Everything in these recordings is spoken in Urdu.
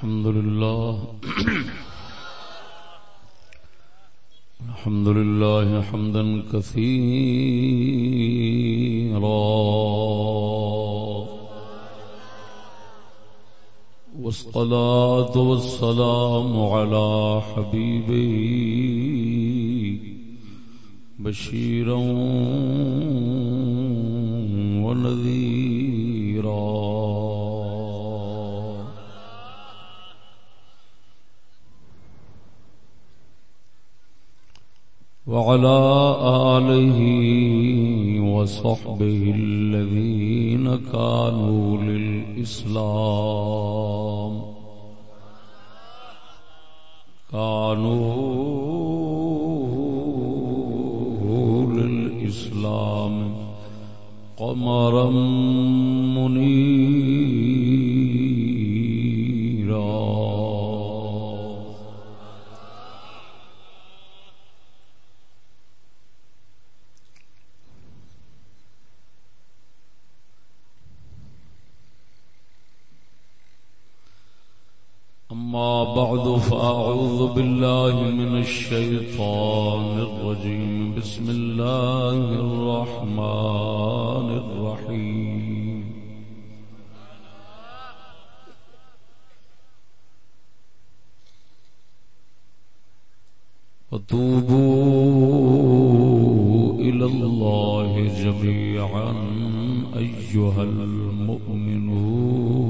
الحمد لله الحمد لله حمدا كثيرا والصلاة والسلام على حبيبه بشيرا ونذيرا وعلى آله وصحبه الذين كانوا للإسلام. كانوا للإسلام قمرا منيرا. بعد فأعوذ بالله من الشيطان الرجيم. بسم الله الرحمن الرحيم. وتوبوا إلى الله جميعا أيها المؤمنون.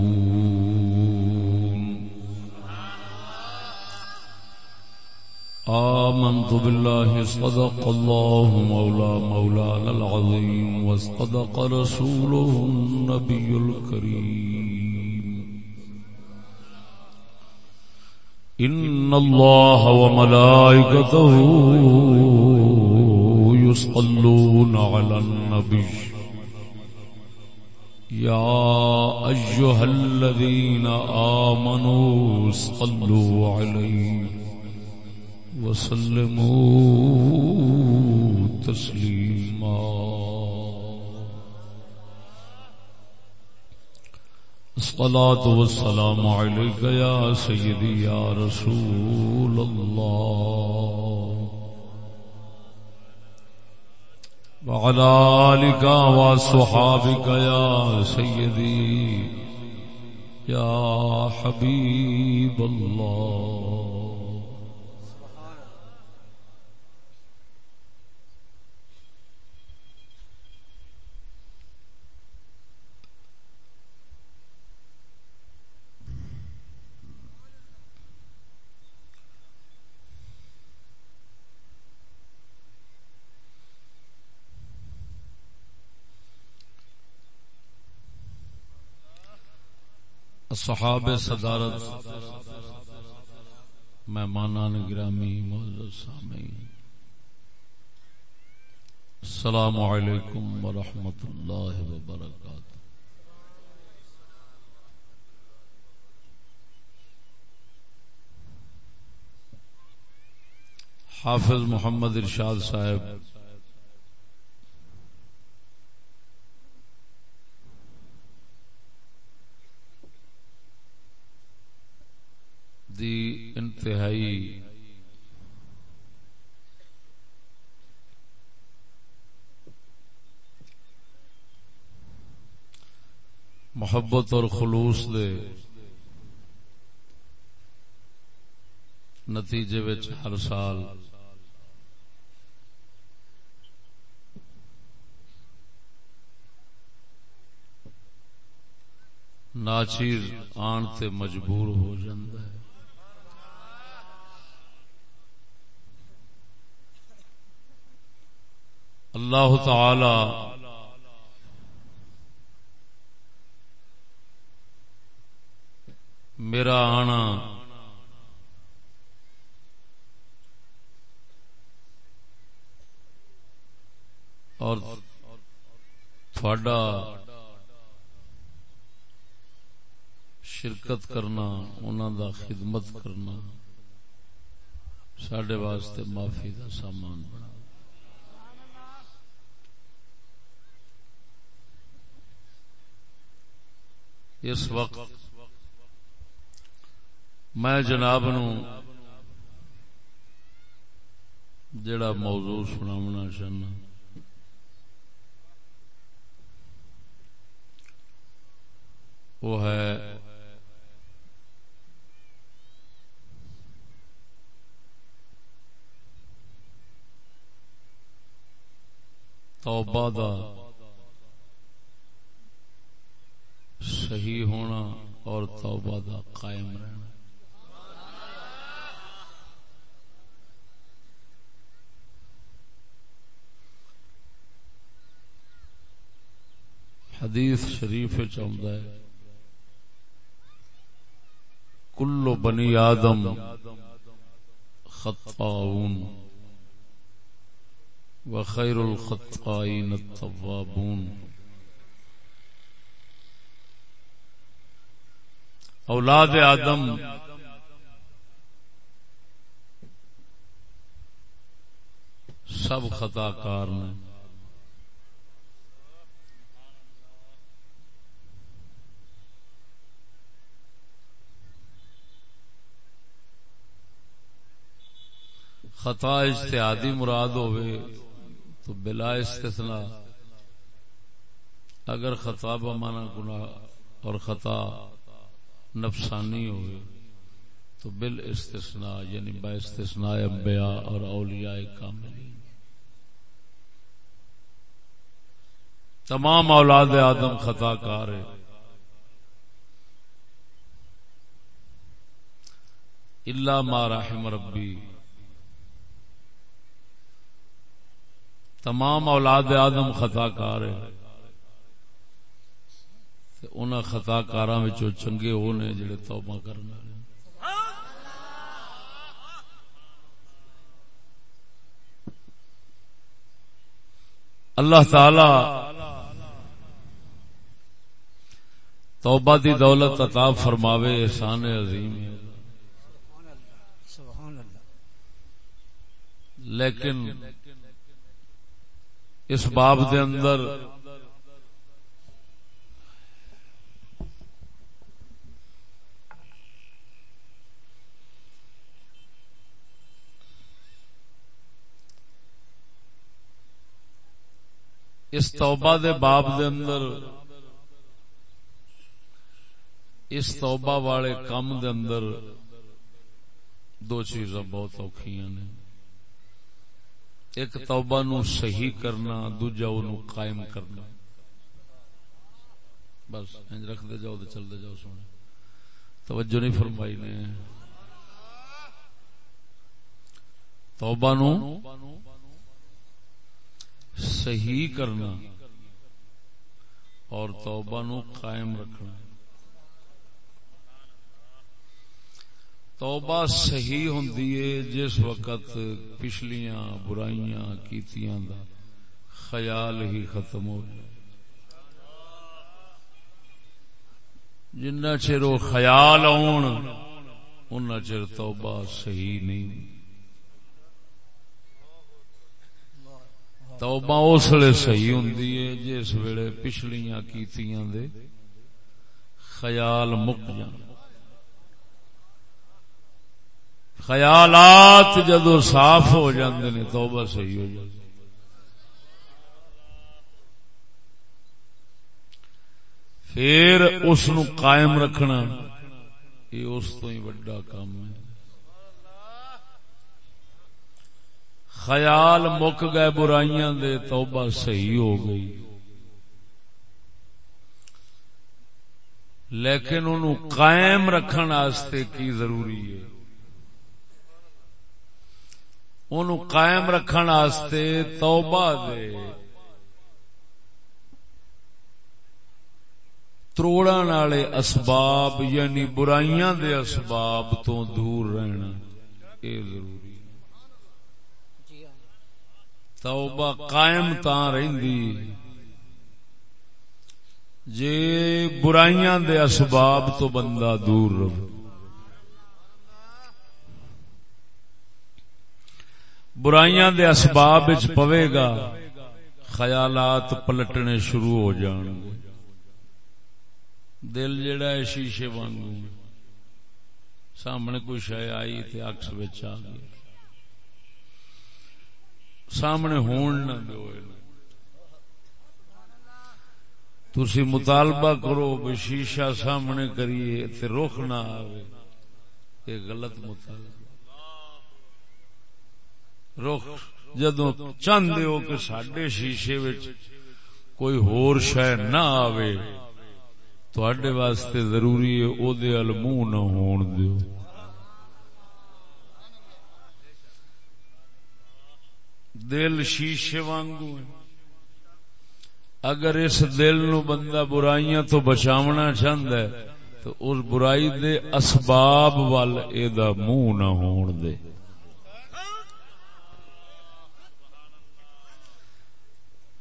آمنت بالله صدق الله مولى مولانا العظيم واصطدق رسوله النبي الكريم. إن الله وملائكته يصلون على النبي. يا أيها الذين آمنوا صلوا عليه. وسلموا تسليما. الصلاة والسلام عليك يا سيدي يا رسول الله. وعلى آلك وصحابك يا سيدي يا حبيب الله. صحاب صدارت، مہمانان گرامی معزز سامعین۔ السلام علیکم ورحمۃ اللہ وبرکاتہ۔ حافظ محمد ارشاد صاحب دی انتہائی محبت اور خلوص دے نتیجے وچ ہر سال۔ ناچیر آن تے مجبور ہو جاندہ ہے۔ اللہ تعالی میرا آنا اور تھوڑا شرکت کرنا انہوں دا خدمت کرنا سڈے واسطے معافی دا سامان بنا۔ اس وقت میں جناب نو جڑا موضوع سناونا چاہنا۔ وہ ہے توبہ دا صحیح ہونا اور توبہ دا قائم رہنا حدیث شریف چاہتا ہے کل بنی آدم خطاؤن وخیر الخطائین التوابون اولاد آدم۔ سب خطا کار نے۔ خطا اجتہادی مراد ہوئے تو بلا استثنا اگر خطا بمانا گناہ اور خطا نفسانی ہوئے، تو بل استثناء یعنی با استثناء انبیاء اور اولیاء کاملی تمام اولاد آدم خطا کار ہے۔ اللہ ما رحم ربی۔ تمام اولاد آدم خطا کار ہے۔ ان خطا کار چنگے وہ نے جڑے توبہ کرنے اللہ تعالی توبہ دی دولت عطا فرماوے احسان عظیم لیکن اس باب دے اندر اس توبہ دے باب دے اندر، اس توبہ والے کام دے اندر دو چیزاں بہت اوکھیاں نے۔ ایک توبہ نو صحیح کرنا، دوجا نو قائم کرنا۔ بس، انج رکھ دے جاؤ چل دے جاؤ سونے۔ توجہ نہیں فرمائی نے۔ توبہ نو صحیح کرنا اور توبہ نو قائم رکھنا۔ توبہ صحیح ہوں جس وقت پچھلیاں برائیاں کیتیاں دا خیال ہی ختم ہو جائے۔ جنہ چر وہ خیال آن ان چر توبہ صحیح نہیں۔ توبہ اس لیے صحیح ہوں جس ویلے پچھلیاں کیتیاں دے خیال مک جان خیالات جدو صاف ہو جاندے نے توبہ صحیح ہو جاتی پھر اس قائم رکھنا، یہ اس تو ہی وڈا کام ہے۔ خیال مک گئے برائیاں دے، توبہ صحیح ہو گئی۔ لیکن انہوں قائم رکھن آستے کی ضروری ہے؟ ان قائم رکھن آستے توبہ دے۔ تروڑن والے اسباب یعنی برائیاں دے اسباب تو دور رہنا، یہ ضروری۔ توبہ قائم تا رہندی۔ جے برائیاں دے اسباب تو بندہ دور رہے برائیاں دے اسباب وچ پوے گا، خیالات پلٹنے شروع ہو جان گے۔ دل جڑا ہے شیشے وانگو۔ سامنے کوئی شے آئی تے اکس وچ آ گئی سامنے ہون نہ دو تسی مطالبہ کرو بھی شیشہ سامنے کریے تے رخ نہ آوے۔ یہ غلط مطالبہ۔ رخ جدو چند ہو کہ سڈے شیشے وچ کوئی ہور شہ نہ آوے تھوڑے واسطے ضروری ہے او دے ال منہ نہ ہون دیو۔ دل شیشے وانگو ہے۔ اگر اس دل نو بندہ برائیاں تو بچاونا چاہتا ہے، تو اس برائی دے اسباب وال دا منہ نہ ہون دے۔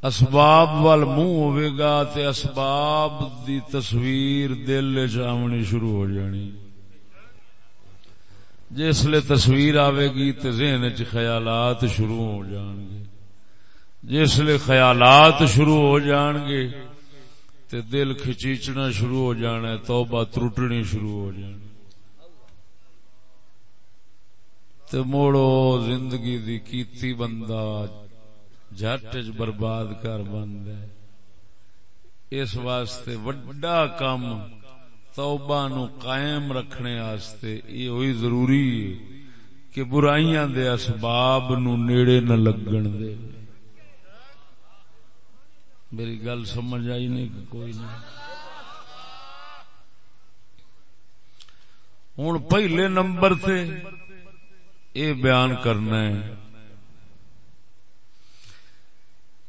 اسباب وال منہ ہوئے گا تے اسباب دی تصویر دل چمنی شروع ہو جانی۔ جس لیے تصویر آئے گی تو ذہن چ خیالات شروع ہو جان گے۔ جس لیے خیالات شروع ہو جان گے تے دل کھچیچنا شروع ہو جانا ہے، توبہ ترٹنی شروع ہو جانی تے موڑو زندگی دی کیتی بندہ جٹ برباد کر بند ہے۔ اس واسطے وڈا کام توبہ نو قائم رکھنے واسطے یہ ہوئی ضروری ہے کہ برائیاں دے اسباب نو نیڑے نہ لگن دے۔ میری گل سمجھ آئی نہیں کہ کوئی نہیں۔ ہوں پہلے نمبر سے یہ بیان کرنا ہے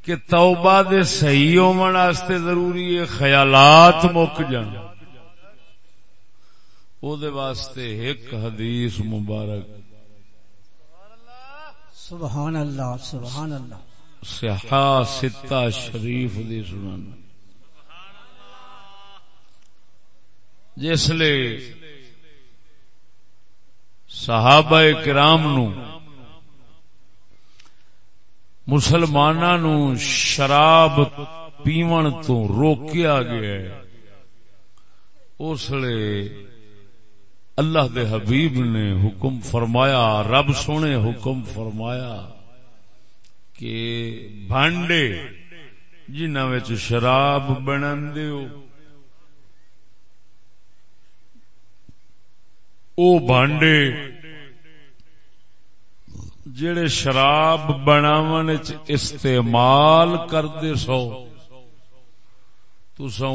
کہ توبہ دے صحیح ہون واسطے ضروری ہے، خیالات مک جان۔ او دے واسطے ایک حدیث مبارک سبحان اللہ سبحان اللہ صحا ستہ شریف دی سنن جس لے صحابہ کرام نو مسلمانوں نو شراب پیون تو روکیا گیا ہے اس لیے اللہ دے حبیب نے حکم فرمایا، رب سونے حکم فرمایا کہ بانڈے جنہ شراب بنن دیو، او بانڈے جڑے شراب بناون استعمال کرتے سو تسا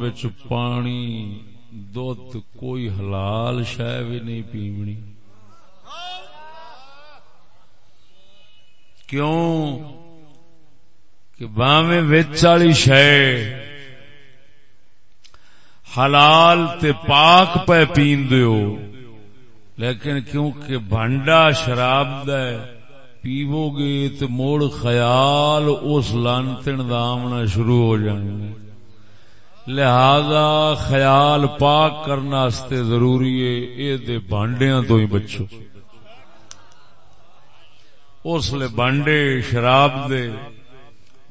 وچ پانی دھد کوئی حلال شہ بھی نہیں پیونی کیوں کہ باویں وچ والی شہ حلال تے پاک پہ پیندو لیکن کیونکہ بھنڈا شراب پیو گے تو موڑ خیال اس لانتن دامنا شروع ہو جائیں لہذا خیال پاک کرنا کرنے ضروری ہے یہ دے بانڈیاں تو ہی بچو۔ اس لیے بانڈے شراب دے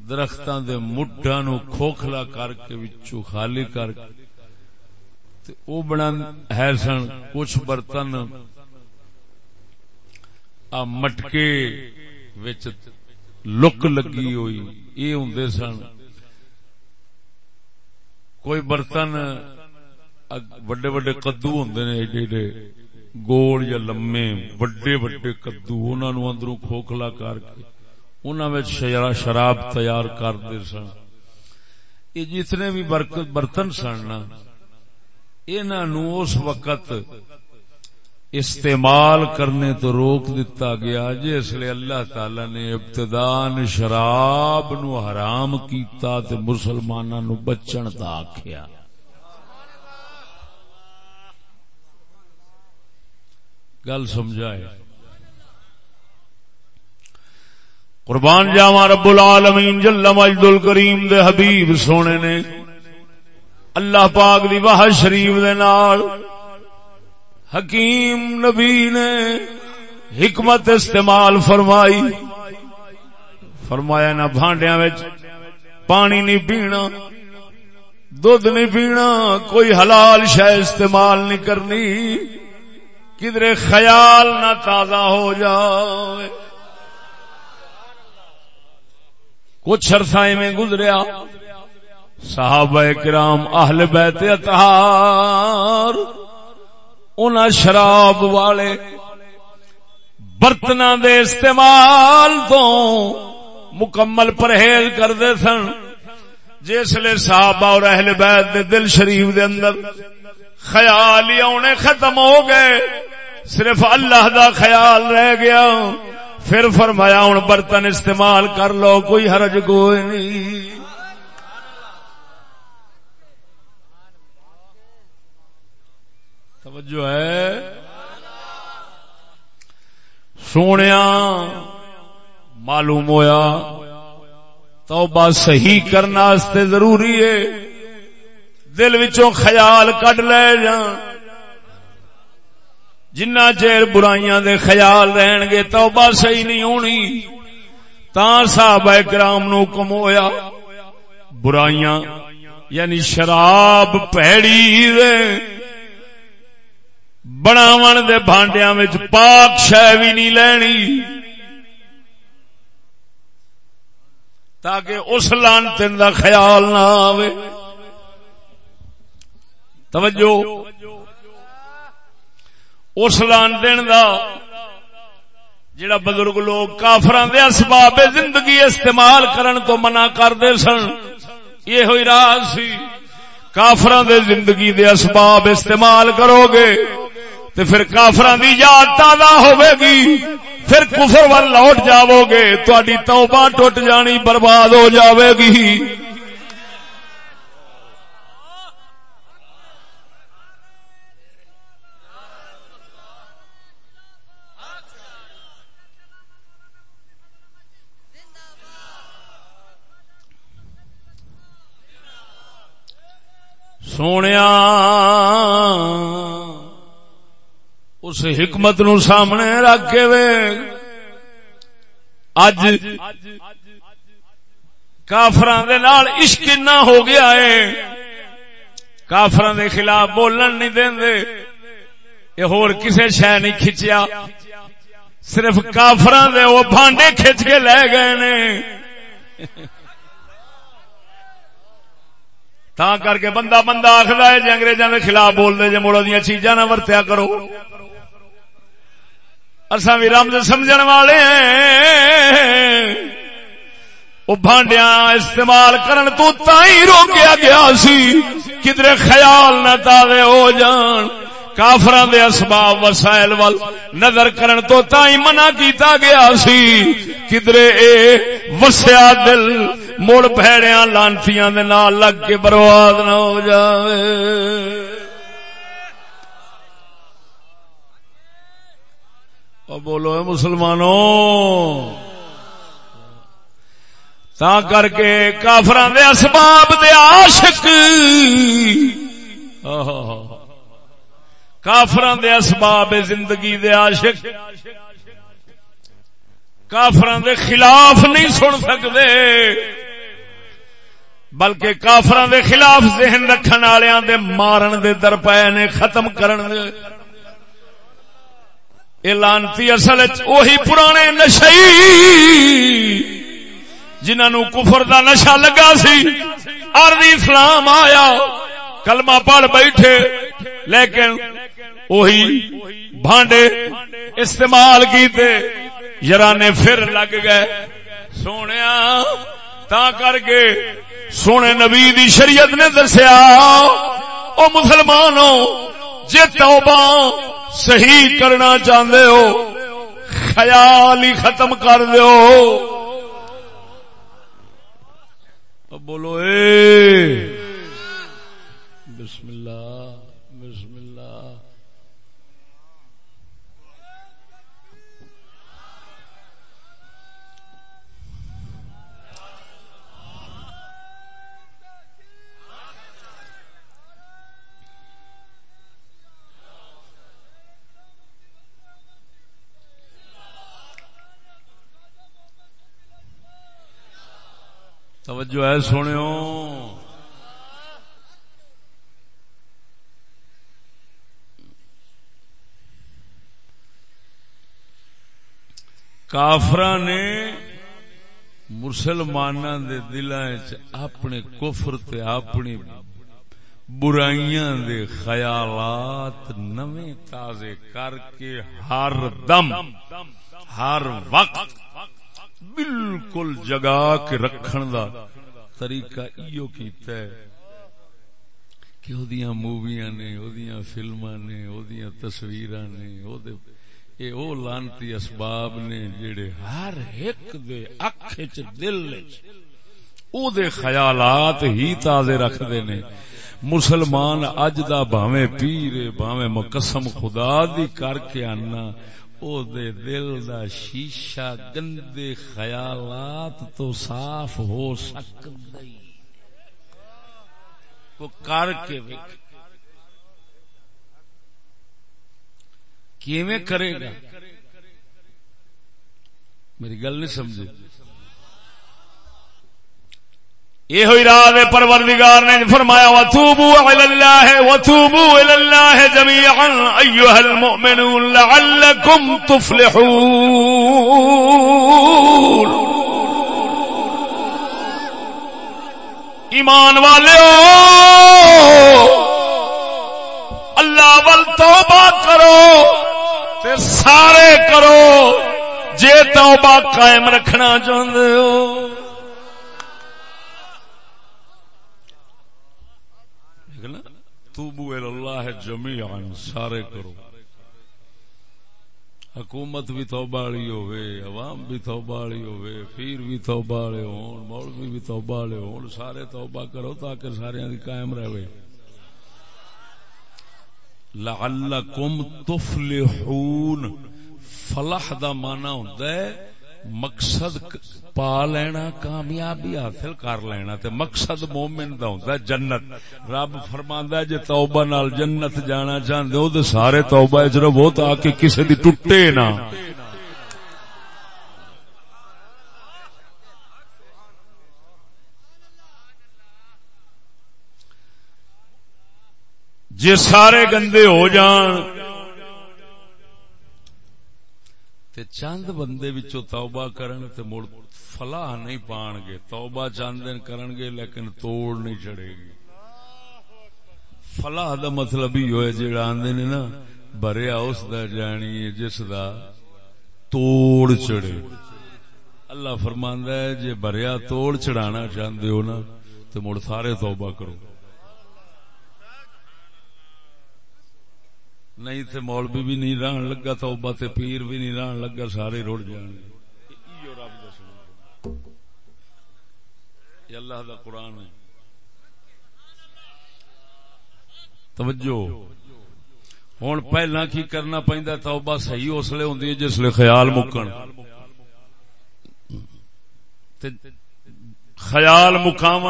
درختاں دے مٹھا نو کھوکھلا کر کے وچو خالی کر۔ کے وہ بنا ہے سن، کچھ برتن۔ آ مٹکے وچ لک لگی ہوئی یہ ہوں سن۔ کوئی برتن وڈے وڈے کدو ہوں ایڈے ایڈے گول یا لمے، وڈے وڈے کدو انہوں اندروں کھوکھلا کر کے انہوں شراب تیار کرتے سن۔ یہ جتنے بھی برتن سن اس وقت استعمال کرنے تو روک دیتا گیا جس لیے اللہ تعالی نے ابتدان شراب نو حرام کیتا تے مسلمانوں نو بچن تا آخیا گل سمجھائے۔ قربان جاوا رب العالمین جل مجد الکریم دے حبیب سونے نے اللہ پاک دی واہ شریف دے نال حکیم نبی نے حکمت استعمال فرمائی۔ فرمایا نہ بھانڈیا پانی نہیں پینا دھد نہیں پینا، کوئی حلال شہ استعمال نہیں کرنی۔ کدھر خیال نہ تازہ ہو جائے۔ کچھ عرصہ میں گزریا۔ صحابہ کرام اہل بیت اتہار ان شراب والے برتن دے استعمال تو مکمل پرہیز کرتے سن۔ جسے صحابہ اور اہل بیت دے دل شریف دے اندر خیال ہی آنے ختم ہو گئے۔ صرف اللہ دا خیال رہ گیا۔ پھر فرمایا ہوں، برتن استعمال کر لو، کوئی حرج کوئی نہیں۔ توجہ ہے۔ سونے معلوم ہویا، توبہ صحیح کرنا ضروری ہے۔ دل وچوں خیال کڈ لے جان جنہ چیر برائیاں دے خیال رہن گے، توبہ صحیح نہیں ہونی۔ تا صحابہ کرام نو حکم ہویا، برائیاں یعنی شراب پیڑی دے۔ بناو دے بانڈیا پاک شہ بھی نہیں لینی تاکہ اس لان تین کا خیال نہ آوے توجہ اس لان دن کا جڑا بزرگ لوگ کافران دے اسباب زندگی استعمال کرن تو منع کرتے سن یہ ہوئی راز سی کافران دے زندگی دے اسباب استعمال کرو گے تو پھر کافران دی یاد تازہ ہوے گی۔ پھر کفر وال لوٹ جاؤ گے تاری توبہ ٹوٹ جانی برباد ہو جاوے گی۔ سونے اس حکمت نو سامنے رکھ کے وے اج کافران دے نال عشق نہ ہو گیا ہے۔ کافران دے خلاف بولن نہیں دین دے یہ ہور کسے شہ نہیں کھچیا۔ صرف کافران دے وہ بھانڈے کھچ کے لے گئے نے۔ تا کر کے بندہ بندہ آخر ہے جی انگریزوں کے خلاف بول دے جی مڑا دیا چیزاں نہ ورتیا کرو۔ اصا بھی رمز سمجھ والے ہیں۔ وہ بانڈیا استعمال کرن تو تھی روکیا گیا سی۔ کدھر خیال نہ تازے ہو جان۔ کافران دے اسباب وسائل وال نظر کرن تو تھی منع کیتا گیا سی۔ کدھر اے وسیا دل مڑ بھڑیا لانتیاں دے نال لگ کے برباد نہ ہو جاوے۔ جائے بولو اے مسلمانوں، تا کر کے کافران دے اسباب دے عاشق۔ کافران دے اسباب زندگی دے عاشق۔ کافران دے خلاف نہیں سن سکتے بلکہ کافران دے خلاف ذہن رکھن والوں دے مارن دے در نے ختم کرن دے۔ لانتی اصل وہی پرانے نشئی جنہوں کفر دا نشا لگا سی۔ ارد اسلام آیا، کلمہ پڑھ بیٹھے، لیکن وہی بھانڈے استعمال کیتے یارانے پھر لگ گئے۔ سونے تا کر کے سونے نبی دی شریعت نے دسیا، او مسلمانوں جے توبہ صحیح کرنا چاہتے ہو خیال ہی ختم کر دو بولو اے بسم اللہ بسم اللہ توجہ ہے سنو کافر نے مسلمان دے دلائیں اپنے کفر تے اپنی برائیاں دے خیالات نویں تازے کر کے ہر دم، ہر وقت بالکل جگا کے رکھن دا طریقہ ایو کیتا ہے کہ او دیاں موویاں نے، او دیاں فلماں نے، او دیاں تصویراں نے، او دے اے او لانتی اسباب نے جڑے ہر ایک دے اکھ چ دل چ او دے خیالات ہی تازے رکھ دے نے۔ مسلمان اج دا بھاویں پیر، بھاویں مقسم خدا دی کر کے آنا او دے دل دا شیشہ گندے خیالات تو صاف ہو سکتا وہ کر کے کیویں کرے گا؟ میری گل نہیں سمجھے۔ یہ ہوئی راہ پروردگار نے فرمایا، وتوبوا الى الله وتوبوا الى الله جميعا ايها المؤمنون لعلكم تفلحون. ایمان والے اللہ ول توبہ کرو تے سارے کرو، جے توبہ قائم رکھنا چاہتے ہو۔ توبو اللہ جمیعا سارے کرو۔ حکومت بھی توبہ والی ہوئے عوام بھی توبہ والی ہوئے پیر بھی توبہ والے ہون، مولوی بھی توبہ والے ہون، سارے توبہ کرو تاکہ سارے دی قائم رہے لعلکم تفلحون۔ فلاح دا مانا ہوندا ہے مقصد پا لینا، کامیابی حاصل کر لینا تے مقصد مومن دا ہوندا ہے جنت۔ رب فرماندا جے توبہ نال جنت جانا چاہندے ہو تے سارے توبہ وچ رہو تاکہ کسے دی ٹوٹے نہ۔ جے سارے گندے ہو جان تے چند بندے وچوں توبہ کرن تے مڑ فلاح نہیں پان گے توبہ چند دن کرن گے لیکن توڑ نہیں چڑھے گی۔ فلاح دا مطلب ہی ہوئے جڑا آندے نے نا بریا اس دا جانی جس دا توڑ چڑھے۔ اللہ فرماندا ہے، جے بریا توڑ چڑھانا چاہندے ہو نا، تے مڑ سارے توبہ کرو۔ نہیں تے مولوی بھی نہیں رہن لگا توبہ تے پیر بھی نہیں رہن لگا، سارے رڑ جان گے۔ اللہ دا قرآن ہے۔ توجہ۔ ہوں پہلا کی کرنا پہنتا توبہ صحیح اس لیے ہوں جس لیے خیال مکن۔ خیال مقام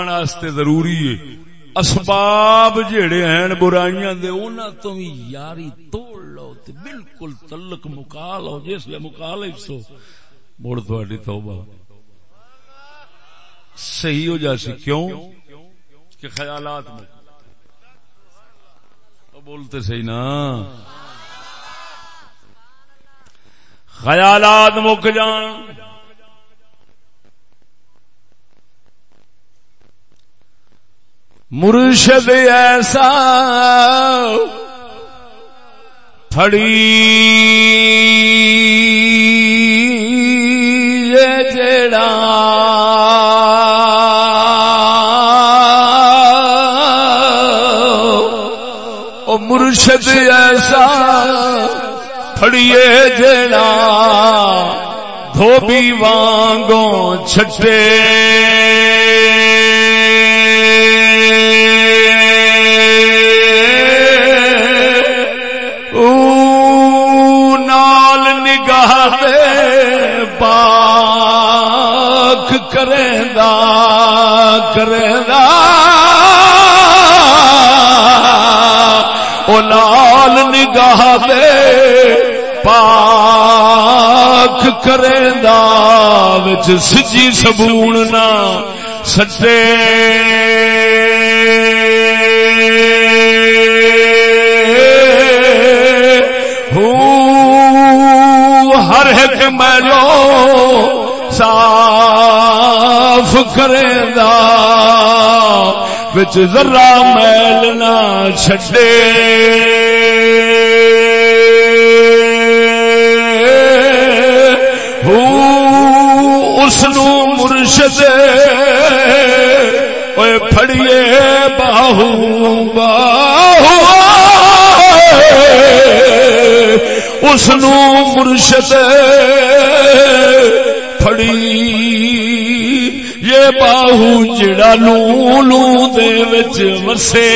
ضروری ہے۔ اسباب جڑے ہیں برائیاں دے، انہاں تو بھی یاری توڑ لو تے بالکل تلک مکا لو جس لے مکا لو سو۔ مڑ تھوڑی توبہ۔ صحیح ہو جاسی کیوں؟ کہ خیالات میں۔ بولتے صحیح نا۔ خیالات مک جان۔ مرشد ایسا پھڑی۔ جڑا او مرشد ایسا پھڑیے جڑا دھوبی وانگوں چھٹے۔ نگاہ دے پاک کردا کردا او لال نگاہ دے پاک کردا وچ سجی سبون نا سچے صاف کرے دا بچ ذرا میل نہ چھڈے۔ اس مرشد پھڑیے باہو باہو۔ اس مرشد پھڑی باہو جڑا لو لو دے وچ وسے۔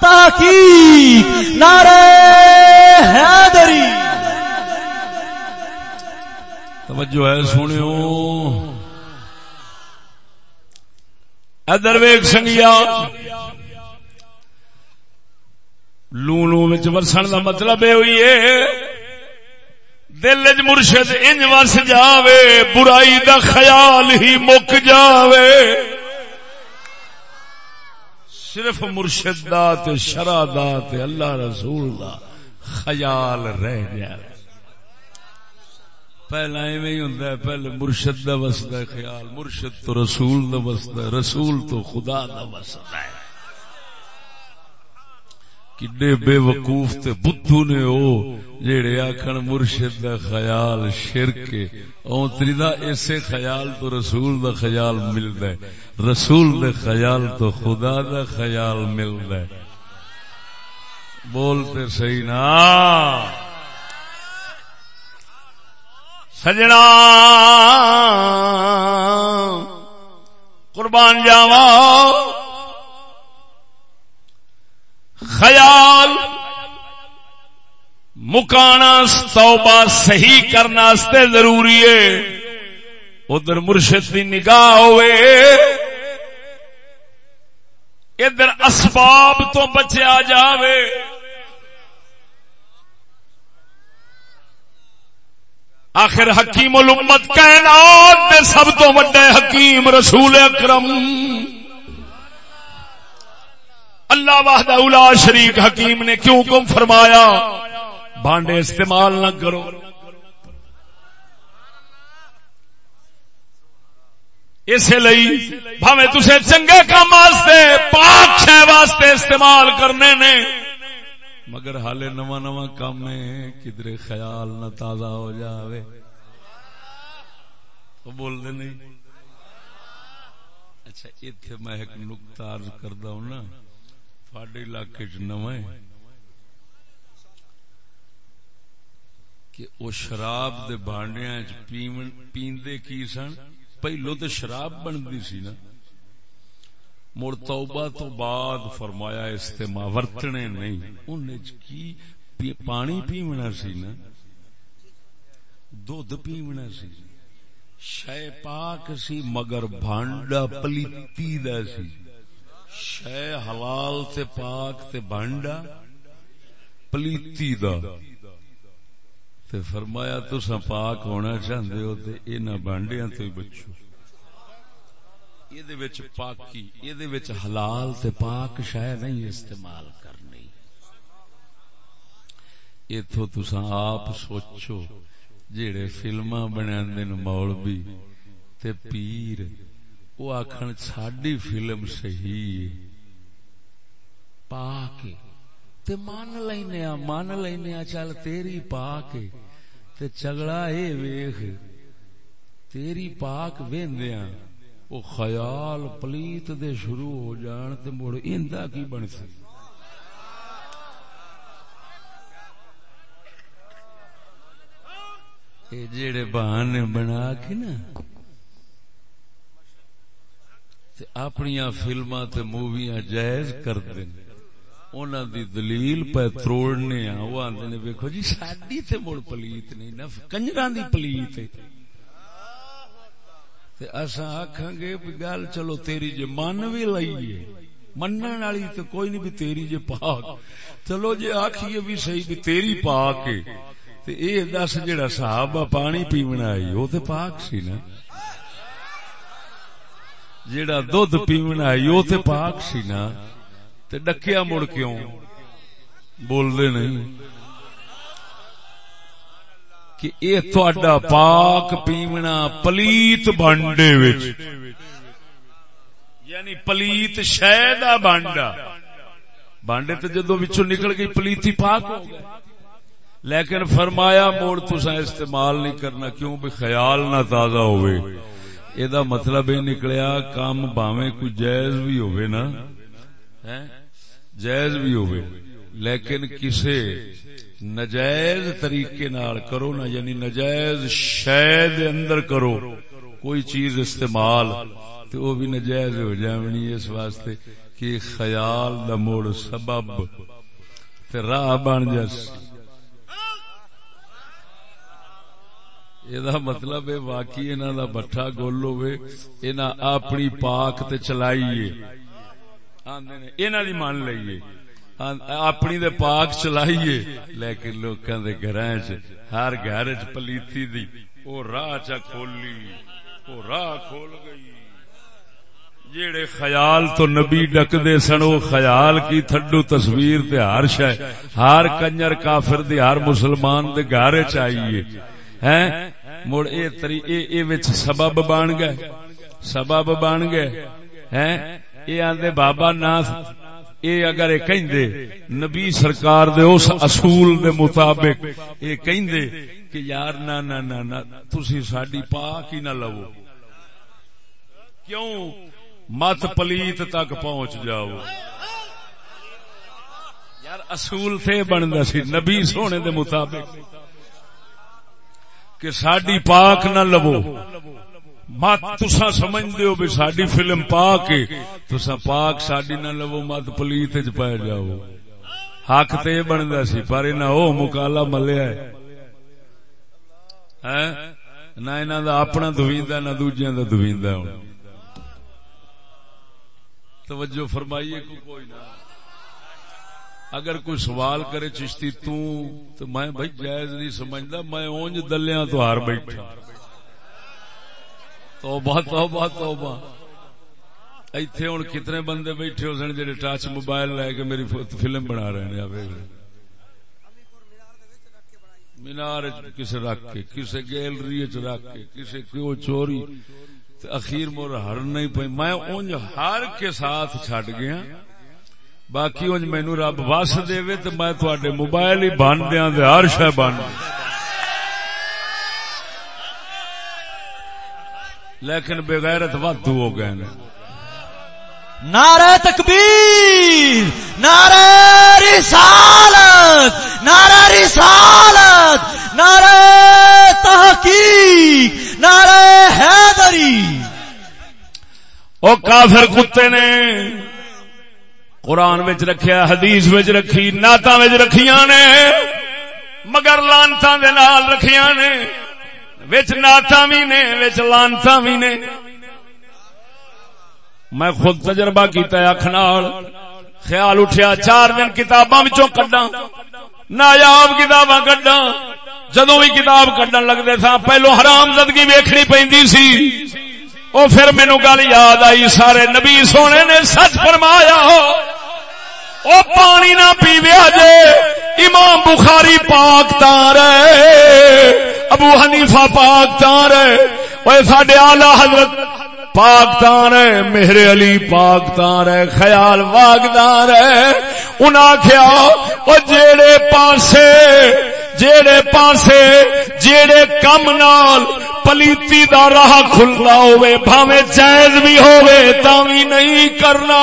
تاکی نعرہ توجہ ہے سنو ادر ویگ سنگیا۔ لونو ورسن کا مطلب یہ ہوئی ہے، دل چ مرشد انج وس جاوے، برائی دا خیال ہی مک جاوے۔ صرف مرشد دا تے شرع دا تے اللہ رسول دا خیال رہ جائے پہلا ایویں ہوں پہلے مرشد دا وسدا خیال مرشد تو رسول دا وسدا رسول تو خدا دا وسدا ہے۔ کڈے بے وقوف تے بدھو نے او، جیڑے آکھن مرشد دا خیال شرک اونتری دا اسے خیال تو رسول دا خیال ملدا ہے۔ رسول دے خیال تو خدا دا خیال ملدا ہے۔ بولتے صحیح نا۔ سجنا۔ قربان جاوا خیال مکانا توبہ صحیح کرنا ضروری ہے۔ ادھر مرشد کی نگاہ ہوئے۔ ادھر اسباب تو بچیا جاوے۔ آخر حکیم الامت کائنات دے سب تو وڈے حکیم رسول اکرم۔ اللہ واہد اولا شریک حکیم نے کیوں کم فرمایا؟ بانڈے استعمال نہ کرو۔ اسے لئی بھاوے تسے چنگے کام واسطے، پاک شہ واسطے استعمال کرنے نے۔ مگر حالے نواں نواں کام ہے کدھر خیال نہ تازہ ہو جاوے۔ تو بول دے نہیں۔ اچھا اتنے میں ایک نقطہ عرض کردا ہوں نا۔ تھوڑے علاقے چ نواں کہ وہ شراب دے بانڈیاں چ پیندے کی سن؟ پہلو تو شراب بنتی سی نا۔ مڑ توبہ تو بعد فرمایا استعمال ورتنے نہیں۔ ان کی پانی پیونا سی نا؟ دودھ پیونا سی۔ شے پاک سی مگر بھانڈا پلیتی دا سی۔ شے حلال تے پاک تے بھانڈا پلیتی دا۔ تے فرمایا تسا پاک ہونا چاہندے ہو تے انہاں بھانڈیاں تو ہی بچو۔ پاکی یہ حلال تے پاک شہ نہیں استعمال کرنی اتو تسا آپ سوچو جڑے فلم بنا مولوی تے پیر وہ آخر ساڈی فلم صحیح پاک تے مان لینا مان لینا چل تیری پاک تے چگڑا اے ویخ تیری پاک ویندیاں وہ خیال پلیت دے شروع ہو جان تے مڑ ایندا کی بن سکتا اے جڑے بہانے بنا کے نا، تے اپنی فلماں تے موویاں جائز کر دیں انہوں دی دلیل پہ تروڑنے آ وہ آندے نے، ویکھو جی ساڈی تے مڑ پلیت نہیں نہ کنجراں دی پلیت ہے۔ تے اساں آکھاں گے گل چلو تیری جے من وی لئیے منن والی تے کوئی نہیں بھی تیری جے پاک۔ چلو جے آکھیے بھی صحیح بھی تیری پاک ہے۔ تے اے دس جڑا صحابہ پانی پیونا آئی او تے پاک سی نا۔ جیڑا دودھ پیونا آئی او تے پاک سی نا۔ تے ڈکیا مڑ کیوں؟ بول دے نہیں۔ کہ اے تھوڑا پاک پیونا پلیت بانڈے وچ۔ یعنی پلیت شہدہ بانڈا۔ بانڈے تے جدو وچوں نکل گئی پلیتی پاک ہو گئے۔ لیکن فرمایا، موڑ تسا استعمال نہیں کرنا کیوں؟ بھی خیال نہ تازہ ہوئے۔ یہ مطلب یہ نکلیا، کام باویں کوئی جائز بھی ہوئے نا؟ جائز بھی ہوئے۔ لیکن کسے نجائز طریقے نال کرو نا یعنی نجائز شاید اندر کرو۔ کوئی چیز استعمال تو وہ بھی نجائز ہو جائے اس واسطے کہ خیال دا موڑ سبب تے راہ بن جس۔ یہ مطلب ہے واقعی انہوں دا بٹھا گول ہوئے، انہاں اپنی پاک تے چلائیے انہاں دی مان لئیے ہاں، اپنی دے پاک چلائیے، لیکن لوکاں دے گھراں چ ہر گھر چ پلیتی دی، او راہ چا کھولی، او راہ کھول گئی۔ جیڑے خیال تو نبی ڈک دے سن، او خیال کی تھڈو تصویر تے ہر شے ہر کنجر کافر دی، ہر مسلمان دے گھر چ آئیے۔ ہیں؟ مڑ اے تری، اے اے وچ سبب بن گئے۔ سبب بن گئے۔ ہیں؟ اے آندے بابا ناس اے اگر اے کہندے، نبی سرکار دے اس اصول دے مطابق اے کہندے کہ یار نا نا نا نا تسی ساڈی پاک ہی نہ لو کیوں؟ مت پلیت تک پہنچ جاؤ۔ یار اصول تھے بندا سی، نبی سونے دے مطابق کہ ساڈی پاک نہ لو مت تسا سمجھ دیو بھی ساڈی فلم پاک ہے۔ تسا پاک ساڈی نہ لو، مت پلیت چ پی جاؤ۔ حق تے بندا سی، پر انہاں او مکالا ملیا ہے۔ ہاں؟ نہ انہاں دا اپنا دویندا، نہ دوجیاں دا دویندا ہن توجہ فرمائیے کو کوئی نہ۔ اگر کوئی سوال کرے چشتی، تو تو میں بھائی جائز نہیں سمجھتا میں اونج دلیاں تو ہار بیٹھا۔ توبہ توبہ توبہ. ایتھے ہوں کتنے بندے بیٹھے ہو سن جڑے ٹچ موبائل لے کے میری فلم بنا رہے ہیں مینار کسے رکھ کے، کسے گیلری چ رکھ کے، کسے کیوں چوری۔ اخیر مور ہر نہیں پی میں اونج ہر کے ساتھ چھڈ گیا۔ باقی انج مینو رب وس دے تو میں تھوڑے موبائل ہی بن دیا ہر شہ بن لیکن بغیرت وقت ہو گئے نعرہ تکبیر نعرہ رسالت نعرہ رسالت نعرہ تحقیق نعرہ حیدری۔ او کافر کتے نے قرآن وچ رکھیا حدیث وچ رکھی نعتاں وچ رکھیاں نے مگر لانتاں دے نال رکھیاں نے۔ وچ نعتاں وی نے، وچ لانتاں وی نے۔ میں خود تجربہ کیتا ہے اکھ نال۔ خیال اٹھیا، چار دن کتاباں وچوں کڈاں۔ نایاب کتاباں کڈاں۔ جدوں بھی کتاب کڈن لگدے سا پہلو حرام زدگی ویکھنی پیندی سی۔ او پھر مینو گل یاد آئی، سارے نبی سونے نے سچ فرمایا، او پانی نہ پیویا جے، امام بخاری پاک تار ابو حنیفہ پاک تار وہ سڈے آلہ حضرت پاک تار ہے میرے علی پاک تار ہے، خیال واگدار ہے۔ ان آخیا وہ جیڑے پاسے جیڑے پاسے، جیڑے کم نال پلیتی دا راہ کھلنا ہوئے بھاوے جائز بھی ہوئے تاوی نہیں کرنا۔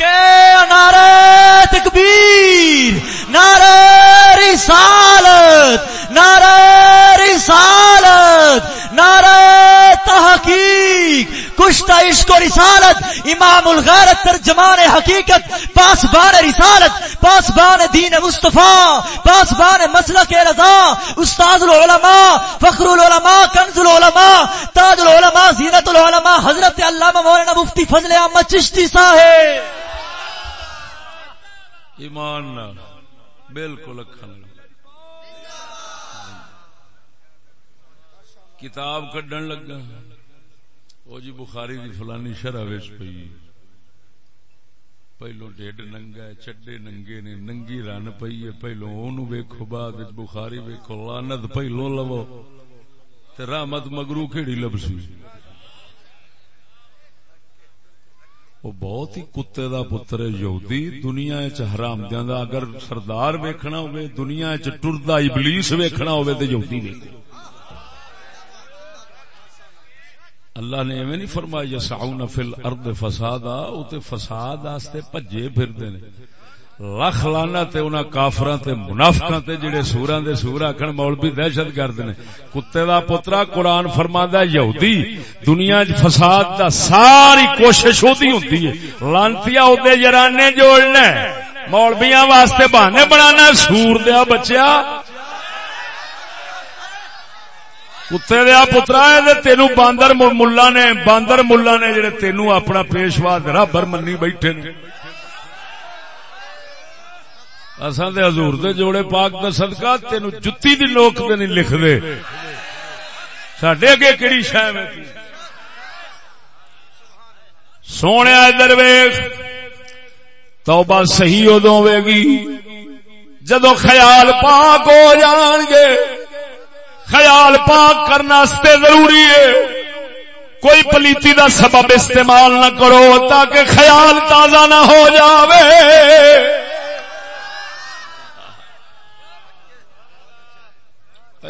نعرہ تکبیر، نعرہ رسالت نعرہ رسالت، نعرہ تحقیق کشتا عشق و رسالت، امام الغیرت ترجمان حقیقت پاسبان رسالت پاسبان دین مصطفیٰ پاسبان مسلک رضا استاد العلماء، فخر العلماء، کنز العلماء، تاج العلماء، زینت العلماء، حضرت علامہ مولانا مفتی فضل احمد چشتی صاحب۔ ایمان نہ بالکل اکھن کتاب کڈن لگا۔ او جی بخاری دی فلانی شرح وچ پئی۔ پہلو ڈیڈ ننگا ہے، چڈے ننگے نے، ننگی رن پئی ہے۔ پہلو اونوں ویکھو، بعد وچ بخاری ویکھو، لعنت پہلو لو تے رحمت مگرو کیڑی لبسی وہ بہت ہی کتے دا پتر ہے، یہودی، دنیا چ حرام دا۔ اگر سردار ویکھنا ہوے دنیا چ ٹردا ابلیس ویکھنا ہوے تے یہودی ویکھے اللہ نے ایویں نہیں فرمایا، یسعون فی الارض فسادا، او تے فساد واسطے بھجے پھردے نے۔ لکھ لانا تے انہاں کافراں تے منافقاں تے جڑے سوراں دے سور آکھن مولوی دہشت گرد نے۔ کتے دا پترا قرآن فرماندا یہودی، دنیا وچ فساد دا ساری کوشش ہوندی ہوندی ہے۔ لانتیا اودے جرانے جوڑنا مولویاں واسطے بہانے بنانا سور دیا بچیا۔ کتے دیا پترا تین باندر ملا نے باندر ملا نے جڑے تینو اپنا پیشوا برابر منی بیٹھے نے۔ اصل دے حضور دے جوڑے پاک دا صدقہ تینو جتی دی لوک دے نہیں لکھ دے سڈے اگے کہڑی شہ میں سونے ادھر ویخ توبہ صحیح ادو ہوے گی جدو خیال پاک ہو جان گے، خیال پاک کرنا ضروری ہے۔ کوئی پلیتی دا سبب استعمال نہ کرو تاکہ خیال تازہ نہ ہو جاوے۔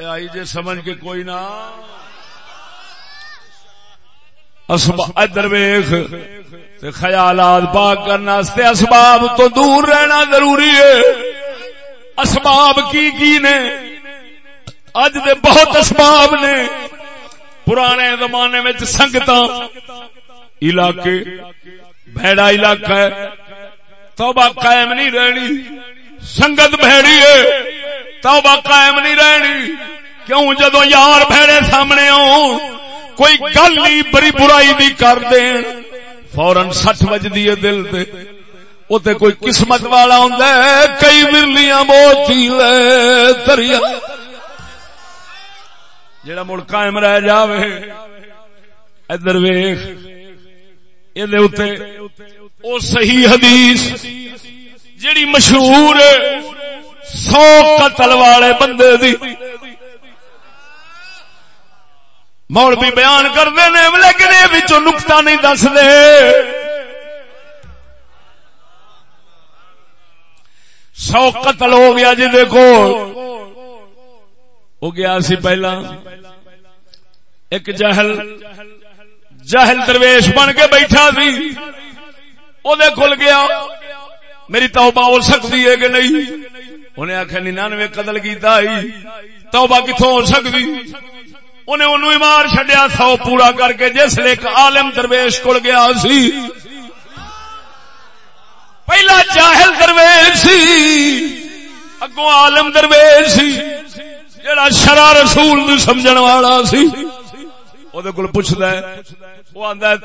آئی جے سمجھ کے کوئی نہ ادر ویخ خیالات پاک کرنے اسباب تو دور رہنا ضروری ہے۔ اسباب کی کی نے؟ اج دے بہت اسباب نے۔ پرانے زمانے میں سنگت علاقے بھڑا علاقہ ہے۔ توبہ قائم نہیں رہنی۔ سنگت بھڑی ہے۔ توبہ قائم نہیں رہنی۔ کیوں جدو یار بھڑے سامنے آؤ کوئی گل ہی بڑی برائی بھی کر دین۔ فورن سٹ بجتی ہے دل سے اتنے کوئی قسمت والا ہوں کئی مرلیاں موتی لے دریا۔ جڑا مڑ قائم رہ جاوے، ادھر ویخ او صحیح حدیث۔ جڑی مشہور سو قتل والے بندے دی۔ موڑ بھی بیان کرتے نے لیکن یہ نکتا نہیں دس دے سو قتل ہو گیا جی دیکھو۔ گیا سی پہلا۔ ایک جہل جہل درویش بن کے بیٹھا سی۔ وہ کھل گیا۔ میری توبہ ہو سکتی ہے کہ نہیں؟ انہیں آخیا ننانوے قتل کیتا ہی توبہ کتوں ہو سکتی؟ انہیں انہوں مار چڈیا سو پورا کر کے جس لے ایک عالم درویش کول گیا سی۔ پہلا جاہل درویش سی، اگوں عالم درویش سی جڑا شرع رسول دی سمجھن والا سی۔ او دے کول پوچھدا ہے، او آندا ہے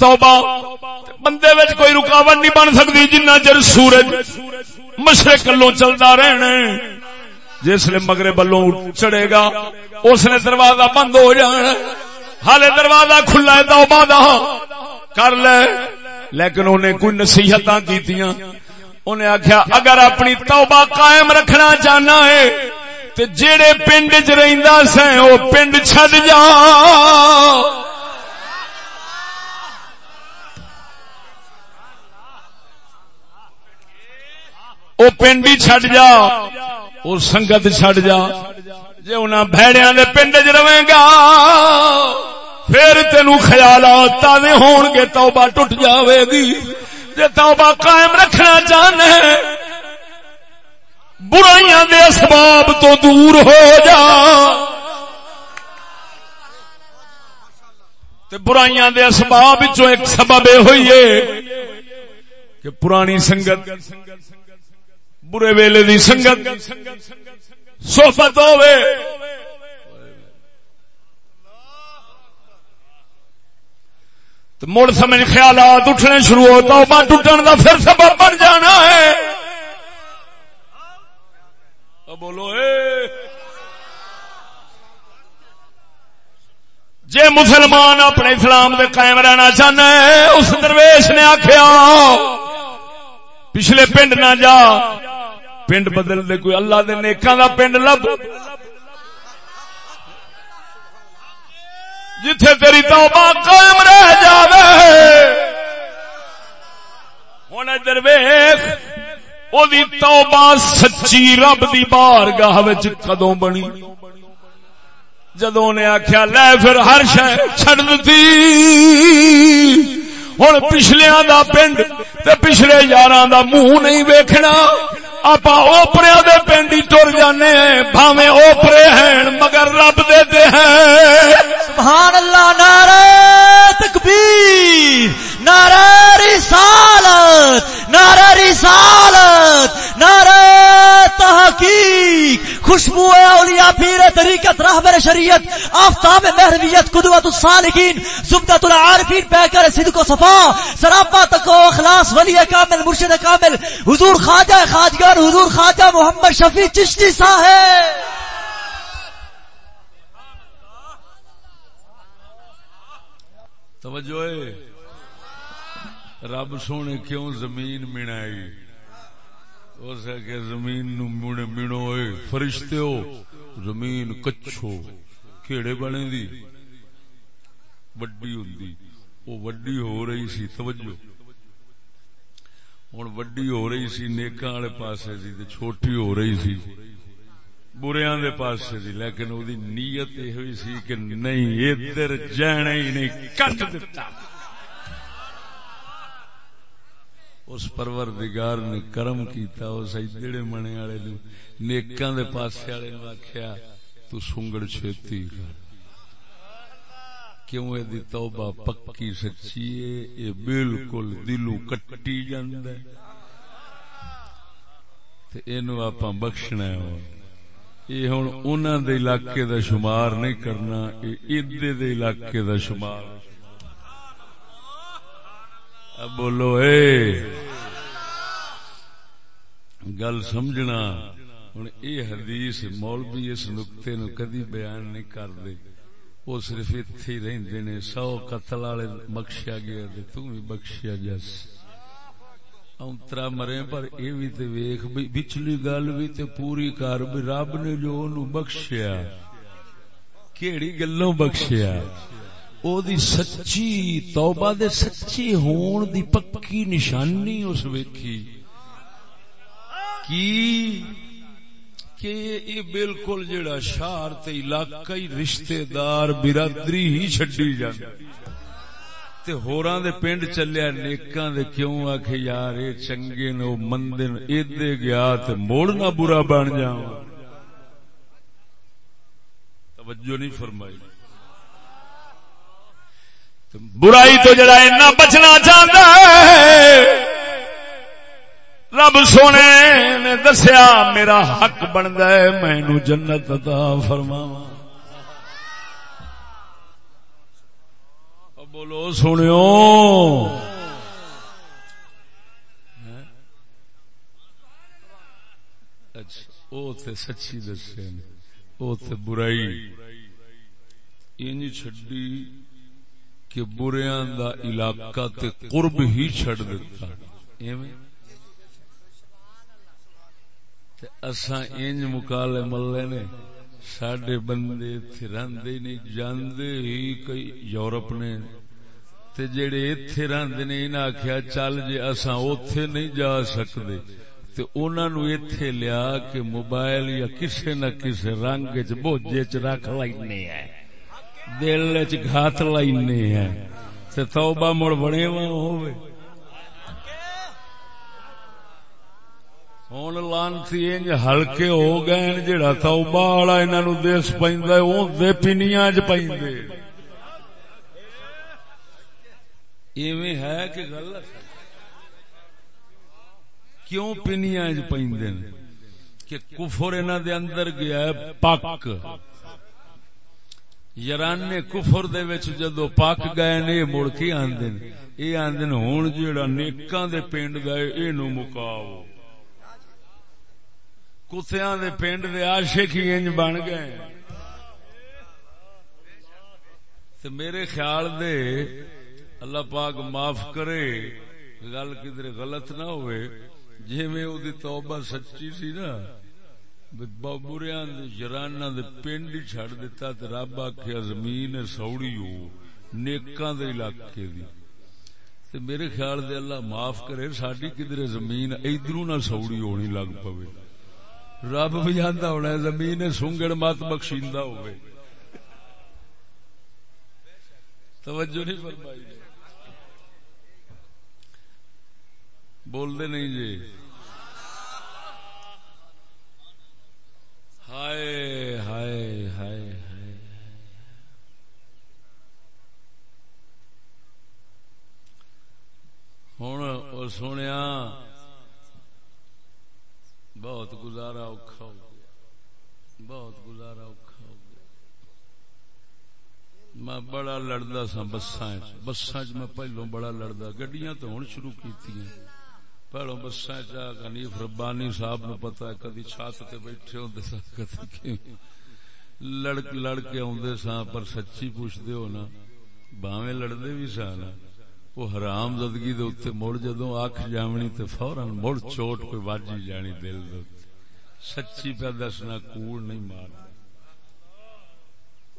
توبہ، بندے وچ کوئی رکاوٹ نہیں بن سکتی جنہ چر سورج مشرق کلوں چلدا رہنا جس نے مغرب بلوں چڑھے گا، اس نے دروازہ بند ہو جانا حالے دروازہ کھلا ہے، توبہ دا۔ کر لے۔ لیکن انہیں کوئی نصیحت کی انہیں آخیا اگر اپنی توبہ قائم رکھنا چاہنا ہے، تے جیڑے پنڈ چ رہندا سا او پنڈ چھڈ جا۔ او پنڈ ہی چھڈ جا، او سنگت چھڈ جا۔ جے انہاں بھڑیاں دے پنڈ چ رہے گا، پھر تینو خیالات تازے ہون گے، توبہ ٹوٹ جاوے گی۔ جے توبہ قائم رکھنا چاہنے، برائیاں دے اسباب تو دور ہو جا۔ تے برائیاں دے اسباب وچوں ایک سبب اے ہوئی ہے کہ پرانی سنگت برے ویلے دی سنگت، صحبت ہوے تو مڑ سمجھ خیالات اٹھنے شروع ہوتا ہو ٹوٹن کا پھر سبب بن جانا ہے۔ بولو، اے۔ جے مسلمان اپنے اسلام دے قائم رہنا چاہنا ہے، اس درویش نے آخیا پچھلے پنڈ نہ جا۔ پنڈ بدل دے کوئی اللہ دے نیکاں دا پنڈ لب جتھے تیری توبہ قائم رہ جاوے ہوں ادھر ویخ او دی توبہ سچی رب دی بار گاہ کدوں بنی جدو نے آخیا لے پھر ہر شہ چڑ دی ہوں پچھلیا دا پنڈ تے پچھلے یار دا منہ نہیں ویکھنا آپ اوپریا دے پنڈ ہی تر جانے بھاوے اوپرے ہیں مگر رب دے دے ہیں سبحان اللہ نعرہ تکبیر نعرہ رسالت نعرہ رسالت نعرہ تحقیق، خوشبو اولیاء پیر طریقت رہبر شریعت، آفتاب محرویت قدوت الصالحین زبدت العارفین، پیکر صدق و صفا سراپا تکو اخلاص، ولی کامل، مرشد کامل، حضور خواجہ خاجگر حضور خواجہ محمد شفیع چشتی صاحب۔ توجہ رب سونے کیوں زمین منائی اس کہ زمین نو مینو فرشتے ہو، زمین کچھو کیڑے بنے دی، وڈی ہوں وہ وڈی ہو رہی سی، توجہ۔ ہوں وڈی ہو رہی سی، نیکاں والے پاسے سی چھوٹی ہو رہی سی، بریاں دے پاسے دی، لیکن وہ نیت یہ ہوئی سی کہ نہیں، ادھر جانا ہی نہیں، کٹ دیتا اس پروردگار نے کرم کیتا، اس ادھڑے منے والے نو نیکاں دے پاسے والے نے آخیا تو سنگڑ چھتی کر۔ کیوں یہ توبہ پکی سچی ہے یہ بالکل دلوں کٹی جاندہ ہے تے اینو آپ بخشنا ہے یہ ہوں انہوں دے علاقے دا شمار نہیں کرنا یہ ادے دے علاقے دا شمار۔ اب بولو، اے۔ گل سمجھنا ہوں یہ حدیث مولوی اس نقطے نو کدی بیان نہیں کرتے وہ صرف اتنے ہی رہتے نے، سو قتل والے بخشیا گیا تم بھی بخشیا جس۔ اونترا مرے، پر اے بھی تے ویکھ بچلی گل بھی تے پوری کر، بھی رب نے جو اونوں بخشیا، کیڑی گلوں بخشیا۔ او دی سچی توبہ دے سچی ہون دی پکی نشانی اس ویکھی کی کہ یہ بالکل جڑا شہر تے علاقائی رشتہ دار برادری ہی چھڈی جاندی تے ہوراں دے پنڈ چلیا نیکاں دے کیوں آکھے یار اے چنگے نے او مندے ایدے گیا تے موڑ نہ برا بن جاواں توجہ نہیں فرمائی برائی تو جڑا اینا بچنا چاہتا ہے، رب سونے نے دسیا، میرا حق بنتا ہے مینو جنت عطا فرماواں۔ بولو سنو اچھا سچی دسے برائی۔ چڈی کہ بریاں دا علاقہ تے قرب ہی چڈ دتا۔ اساں انج مکالے ملے نے سڈے بندے رہندے نہیں، جاندے ہی کئی یورپ نے۔ تے جڑے ایتھے رہندے نے، انہاں آکھیا، چل جے اساں اوتھے نہیں جا سکدے۔ تے انہاں نو ایتھے لیا کہ موبائل یا کسے نہ کسے رنگ وچ بوجھے چ رکھ لینے ہیں۔ دل وچ گھات لینے ہیں تے توبہ مڑ بنے وا ہوے ہوں لانسی انج ہلکے ہو گئے جڑا توبہ والا انہاں نو دیس پیندا اون دے پینیاں چ پیندے ایویں ہے کہ غلط کیوں پنیاں پہ کہ کفر انہوں دے اندر گیا ہے پک یارانے کفر دے وچ جدو پک گئے نے مڑ کے آندے اے آندے ہن جیڑا نیکاں دے پنڈ دا اے نو مکاؤ۔ کتیاں دے پنڈ دے عاشق ہی انج بن گئے۔ تے میرے خیال دے، اللہ پاک معاف کرے، گل کدھر غلط نہ ہوئے۔ جی میں او دی توبہ سچی سی نا۔ بابوریاں دے جرانا دے پنڈ ہی چھڑ دیتا تے رب آکھیا زمین سوڑی ہو نیکاں دے علاقے دی تے میرے خیال دے اللہ معاف کرے ساڈی کدھر زمین ادھروں نہ سوڑی ہونی لگ پوے رب بھی جانا ہونا زمین سونگڑ مت بخشیندہ ہوئے توجہ نہیں فرمائی بول دے نہیں جی ہائے ہائے ہائے ہائے۔ ہوں سنیا، بہت گزارا اوکھا ہو گیا۔ بہت گزارا اوکھا ہو گیا۔ میں بڑا لڑتا سا بساں بساں میں پہلو بڑا لڑتا گڈیاں تو ہوں شروع کی پہلو بساں چنیف ربانی صاحب نو پتا ہے کدی چھت تے بیٹھے ہوندے سا کدی لڑ لڑ کے آدھے سا پر سچی پوچھتے ہو نا باویں لڑتے بھی سا نا۔ وہ حرام زدگی دے اتنے مڑ جدو اکھ جامنی تے فورن مڑ چوٹ کوئی واجی جانی دل دے سچی پہ دسنا کوڑ نہیں مار۔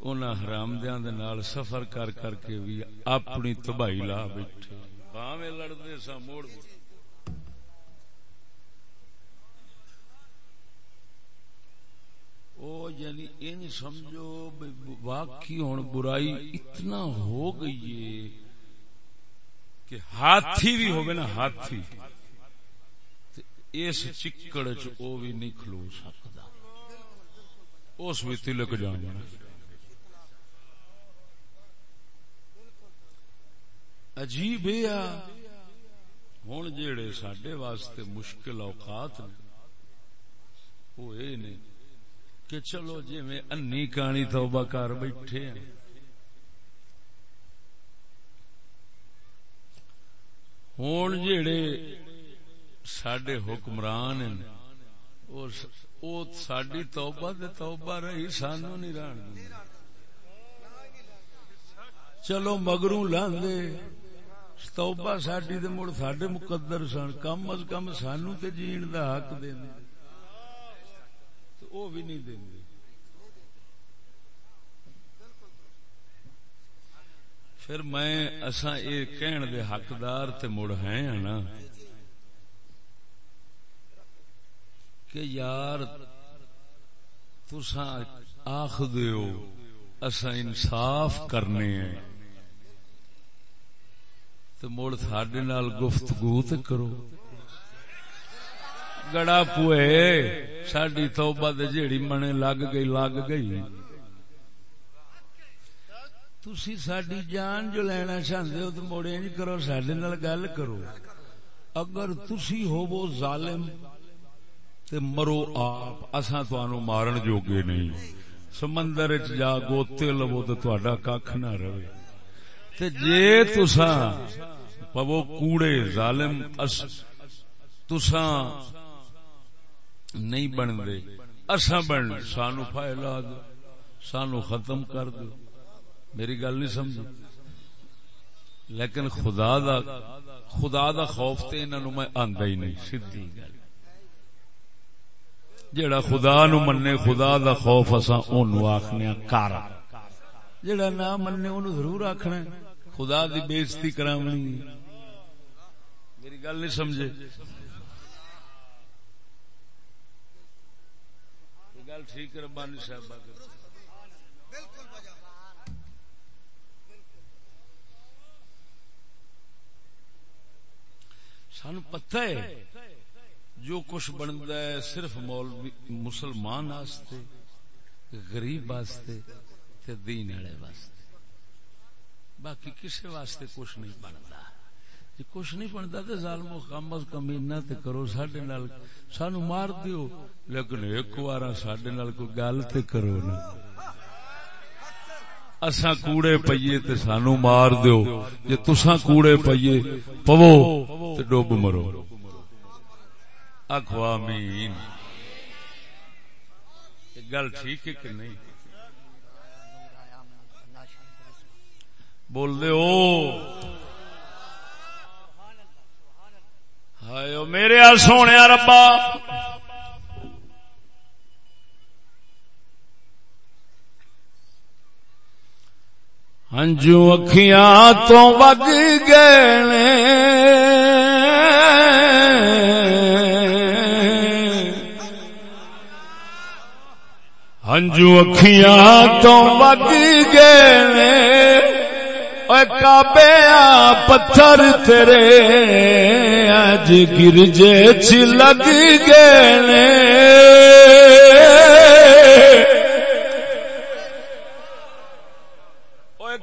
انہاں حرام دیاں دے نال سفر کر کر کے بھی اپنی تباہی لا بیٹھے۔ باویں لڑدے سا موڑ او یعنی ان سمجھو واقعی ہن برائی اتنا ہو گئی ہے کہ ہاتھی بھی ہوگی نا ہاتھی۔ اس چکڑ چ بھی نہیں کھلو سکتا۔ اس بھی تلک جانا۔ عجیب ہوں جڑے سڈے واسطے مشکل اوقات نے، وہ یہ کہ چلو جی میں انی کہانی توبہ کر بیٹھے ہیں۔ ہوں جڑے سڈے حکمران ہیں او ساری توبہ دے توبہ رہی، سانو نہیں ران چلو مگرو لاندے توبہ ساری دے مڑ سڈے مقدر سن، کم از کم سانو تے جین دا حق دے۔ وہ بھی نہیں دیں گے۔ پھر میں اسا یہ کہن دے حقدار تے مڑ ہیں ہاں نا۔ کہ یار تسا آخ دیو اسا انصاف کرنے ہیں۔ تو مڑ تھاڈے نال گفتگو تے کرو۔ گڑا پوئے ساڈی توبہ دے جیڑی منے لگ گئی لگ گئی تسی ساری جان جو لینا چاہتے ہو تو موڑے نہیں کرو سڈے گل کرو اگر تسی ہو وہ ظالم تے مرو آپ اصا تنوع مارن جوگے نہیں سمندر چ جا گوتے لو تو تا کھ نہ رہے تے جے تسا پو کوڑے ظالم تسا نہیں بن دے اصا بن سانو پھیلا دو۔ سانو ختم کر دو۔ میری گل نہیں سمجھ لیکن خدا دا خدا دا خوف تے انہوں میں آندا ہی نہیں۔ سیدھی گل۔ جڑا خدا نو مننے، خدا دا خوف اسا اونوں آکھنے ہاں، کار جڑا نہ مننے، اونوں ضرور آکھنا خدا دی بے عزتی کرامنی میری گل نہیں سمجھے۔ گل ٹھیک ربانی صاحب سان پتہ ہے، جو کچھ بنتا ہے صرف مولوی، مسلمان غریب واسطے دین والے واسطے۔ باقی کسی واسطے کچھ نہیں بنتا۔ کچھ نہیں بنتا تو ظالمو کم از کم اینا تے کرو ساڈے نال۔ سانو مار دیو، لیکن ایک بار ساڈے نال کوئی گل تے کرو نا۔ اساں کوڑے پئیے تے سانو مار دیو۔ جے تساں کوڑے پئیے پوو تے ڈوب مرو۔ آخو آمین۔ گل ٹھیک ہے کہ نہیں؟ بول دے او ہائے میرے سونے ربا ہنجو اکھیاں تو وگ گئے ہنجو اکھیاں تو وگ گئے کابے پتھر تیرے اج گرجے چ لگ گئے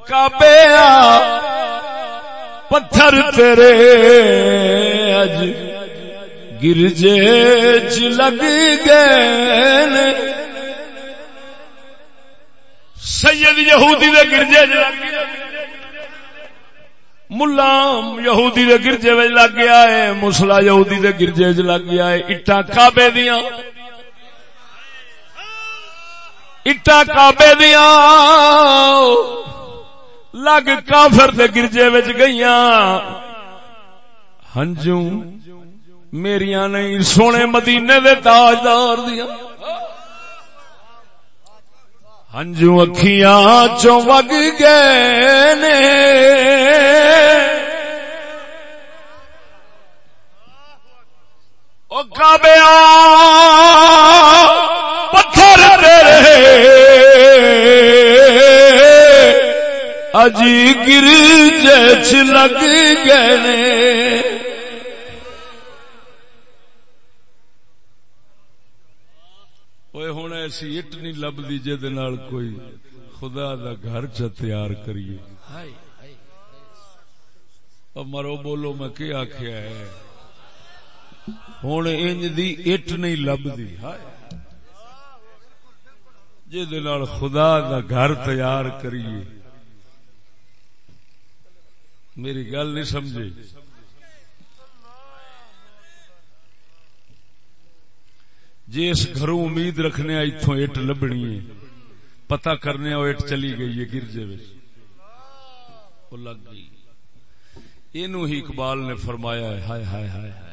کابے پتھر تیرے اج گرجے چ لگ گئے سید یہودی دے گرجے چ لگ گئے ملا یہودی دے گرجے وچ لگ گیا ہے، مسلا یہودی دے گرجے وچ لگ گیا ہے۔ اٹا کعبے دیاں۔ اٹا کعبے دیاں۔ لگ کافر دے گرجے وچ گئیاں۔ ہنجو میریاں نہیں، سونے مدینے دے تاجدار دیاں۔ ہنجو اکھیاں چو وگ گئے نے۔ پتھر تیرے اجی گر جچ لگ گئے ہوں ایسی اٹ نہیں لبھی جہد کوئی خدا دا گھر چ تیار کریے مرو بولو میں کیا آخیا ہے ہوں انج دی اٹ نہیں لبھی جہد خدا دا گھر تیار کریے۔ میری گل نہیں سمجھے۔ جی اس گھروں امید رکھنے اتوں اٹ لبنی ہے۔ پتا کرنے اٹ چلی گئی ہے گرجے لگ گئی۔ ہی اقبال نے فرمایا ہے۔ ہائے ہائے ہائے۔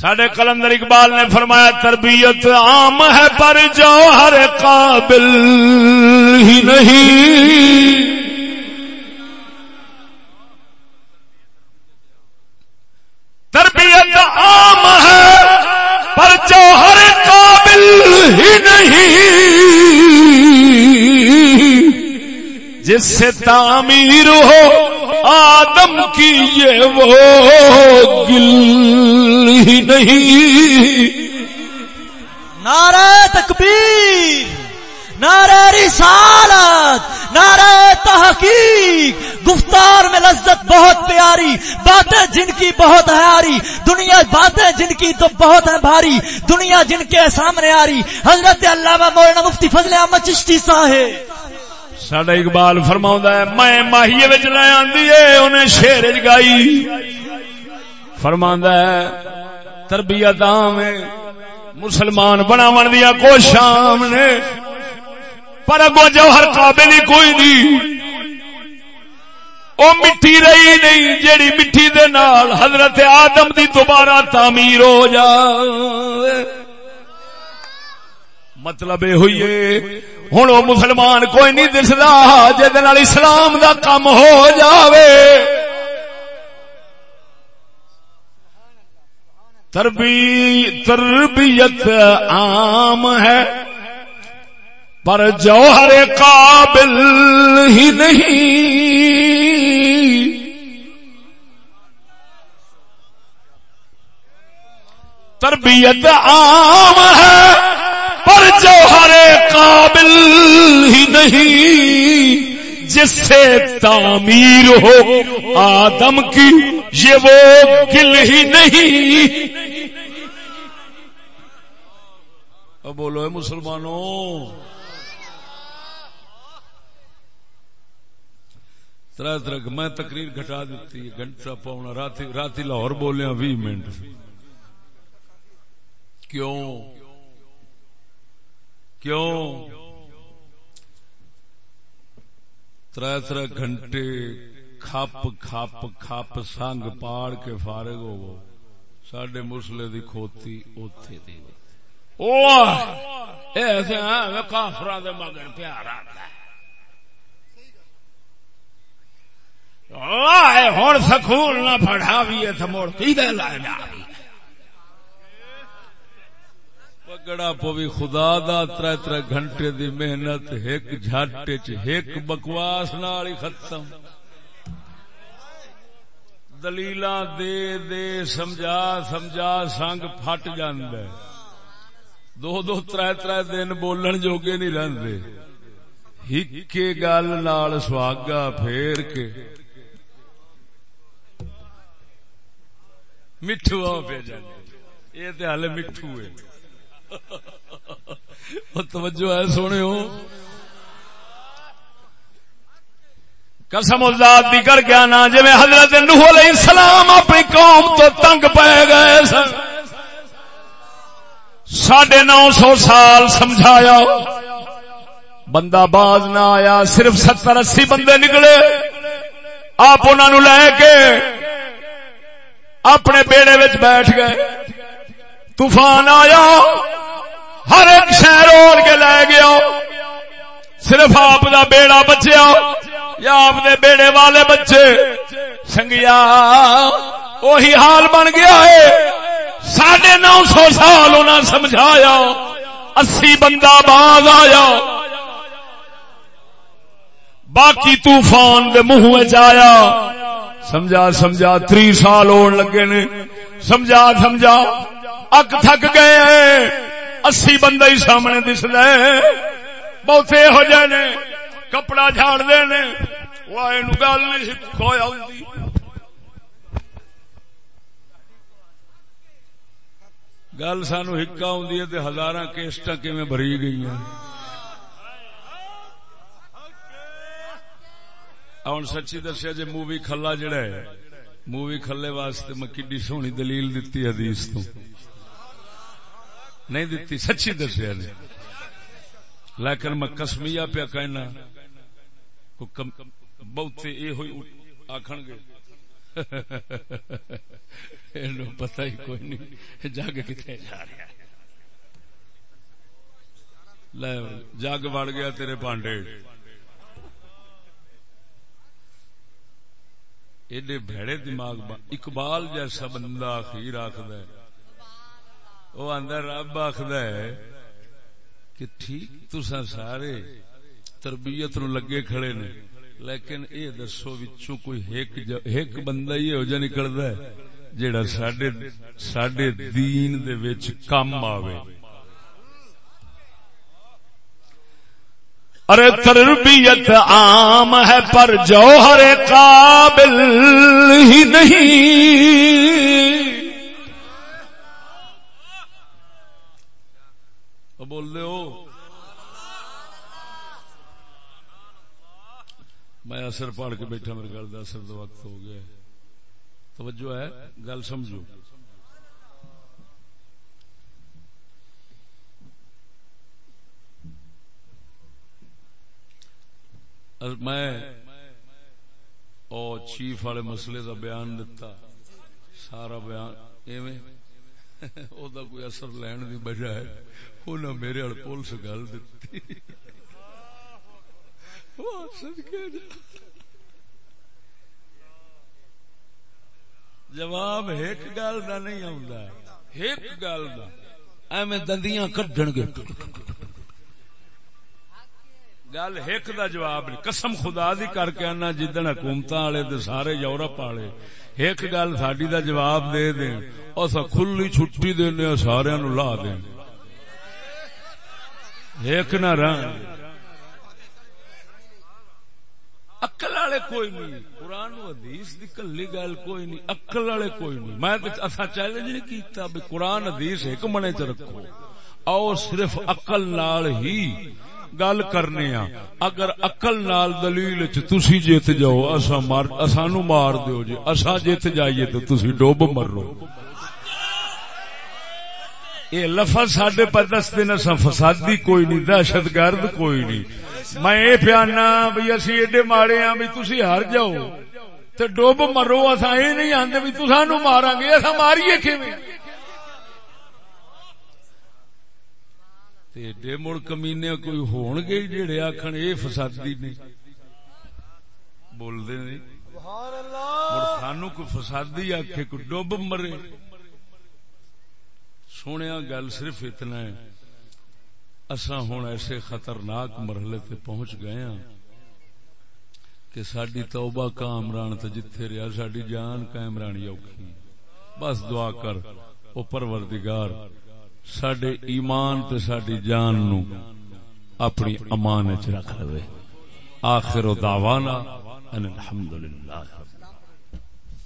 سڈے کلندر اقبال نے فرمایا، تربیت عام ہے، پر جو ہر قابل ہی نہیں۔ تربیت عام ہے، پر جوہر قابل ہی نہیں۔ جس سے تعمیر ہو آدم کی یہ وہ گل ہی نہیں۔ نعرہ تکبیر، نعرہ رسالت، نعرہ تحقیق۔ گفتار میں لذت بہت پیاری، باتیں جن کی بہت ہے دنیا باتیں جن کی تو بہت ہے بھاری۔ دنیا جن کے سامنے آ رہی۔ حضرت علامہ مولانا مفتی فضل احمد چشتی صاحب۔ سڈا اقبال فرما ہے، میں ماہیے لے آدھی ہے انہیں شیر گائی۔ فرما ہے تربیت مسلمان بناو دیا کو شام نے، پر اگو جوہر قابل ہی کوئی نہیں۔ او مٹی رہی نہیں، جیڑی مٹی دے نال حضرت آدم دی دوبارہ تعمیر ہو جا مطلب یہ ہوئی ہوں وہ مسلمان کوئی نہیں دسدا جہد اسلام دا کم ہو جاوے۔ تربی، تربیت عام ہے، پر جوہر قابل ہی نہیں۔ تربیت عام ہے پر جوہر قابل ہی نہیں، جس سے تعمیر ہو آدم کی، یہ وہ گل ہی نہیں۔ اب بولو اے مسلمانوں تر تر میں تقریر گھٹا دیتی گھنٹہ پاؤنا، راتی راتی لاہور بولیا بھی منٹ۔ کیوں؟ کیوں؟ تر تر گھنٹے کھپ کھپ کھپ سنگ پاڑ کے فارغ ہو سڈے مسلے دی کھوتی اوتھے دی۔ ایسے کافر مگر پیار ہوں سکول نہ پڑھا بھی مڑ کی لائے جا پگڑا پوی خدا دا تر تر گھنٹے دی محنت ایک جھٹ ایک بکواس نال ہی ختم۔ دلیل دے دے سمجھا سمجھا سنگ پھٹ جاندے دو دو تر تر دن بولن جوگے نہیں رہتے ہک گل نال سواگا پھیر کے۔ مٹھو پہ جانے یہ تو ہال مٹھو ہے۔ توجہ ہے سونے ہو۔ قسم ذات دی کر کے آنا جی حضرت نوح علیہ السلام اپنی قوم تو تنگ پہ گئے سن۔ ساڑھے نو سو سال سمجھایا۔ بندہ باز نہ آیا، صرف ستر اسی بندے نکلے۔ آپ انہوں لے کے اپنے بیڑے بیٹھ گئے۔ طوفان آیا، ہر ایک شہر اوڑ کے لے گیا۔ صرف آپ دا بیڑا بچیا، یا آپ دے بیڑے والے بچے۔ سنگیا وہی حال بن گیا ہے۔ ساڑھے نو سو سال انہیں سمجھایا، اسی بندہ باز آیا۔ باقی طوفان دے منہ آیا۔ سمجھا سمجھا تری سال ہون لگے نے۔ سمجھا سمجھا اک تھک گئے اسی بندہ ہی سامنے دس دے بہتے ہو جائے نے کپڑا جھاڑ دے نے وہ گل نہیں کھویا گل سانو ہکا ہوں ہزار کیسٹ کیون بری گئی ہوں سچی دسیا جی مووی کھلا جڑا ہے مووی کھلے واسطے میں کڈی سونی دلیل دتی حدیث تو۔ نہیں دتی سچی دسیا جی لیکن میں کسمیا پیا کہنا بہتے یہ ہوئی آخن گے۔ پتا ہی کوئی نہیں جگ کتنے جا رہا جگ بڑ گیا تیرے پانڈے ایڈے بھڑے دماغ اقبال جیسا بندہ اخیر آخد وہ اندر رب آخد کہ ٹھیک تسا سارے تربیت نو لگے کھڑے نے، لیکن اے دسو وچوں کوئی ایک بندہ ہی ہو جا نکلدا ہے جیڑا ساڈے ساڈے دین دے وچ کم آوے۔ ارے تربیت عام ہے پر جوہر قابل ہی نہیں۔ بول دے ہو۔ میں اثر پڑھ کے بیٹھا، میرے گل اثر تو وقت ہو گیا۔ توجہ ہے، گل سمجھو۔ میں او چیف والے مسئلے کا بیان دتا، سارا بیان، ایویں او دا کوئی اثر لین دی بجائے انہیں میرے پولیس گل دیتی جواب ایک گل کا نہیں ایک گل کا ایویں دندیاں کڈن گے۔ گل ایک دا جواب نہیں۔ قسم خدا دی کر کے آنا، جدن حکومت والے سارے یورپ والے ایک گل ساڈی دا جواب دے دیں اور کھلی چھٹی دینا سارا نو لا دیں ایک نہ رہ اکل والے کوئی نہیں۔ قرآن و حدیث دی کلی گل کوئی نہیں۔ اکل والے کوئی نہیں۔ میں اصا چیلنج نہیں کیتا بھی قرآن حدیث ایک منے چ رکھو۔ او صرف اقل نال ہی۔ گل کرنے آ اگر اقل نال دلیل تسی جیت جاؤ اسا مار اسانو مار دیو جی۔ اسا جیت جائیے تو تسی ڈوب مرو۔ یہ لفظ سڈے پہ دستے نہ فسادی کوئی نہیں، دہشت گرد کوئی نہیں۔ میں یہ پیانا بھی اسی ایڈے ماڑے ہاں بھی تسی ہار جاؤ۔ تو ڈوب مرو اصا یہ نہیں آتے بھی تسانو مارا گے اصا ماریے کھے ایڈے مڑ کمینے کوئی ہون گے جڑے آخر یہ فسادی نے بولتے نہیں سانو کوئی فسادی آخ کوئی ڈب مرے سونے گل صرف اتنا ہے اصا ہوں ایسے خطرناک مرحلے تے پہنچ گئے ہاں کہ ساری توبہ کامران تو جتھے رہا ساری جان کامرانی اوکھی بس دعا کر او پروردگار سڈے ایمان تے ساری جان نو اپنی امان چ رکھ لے آخر دعوانا ان الحمدللہ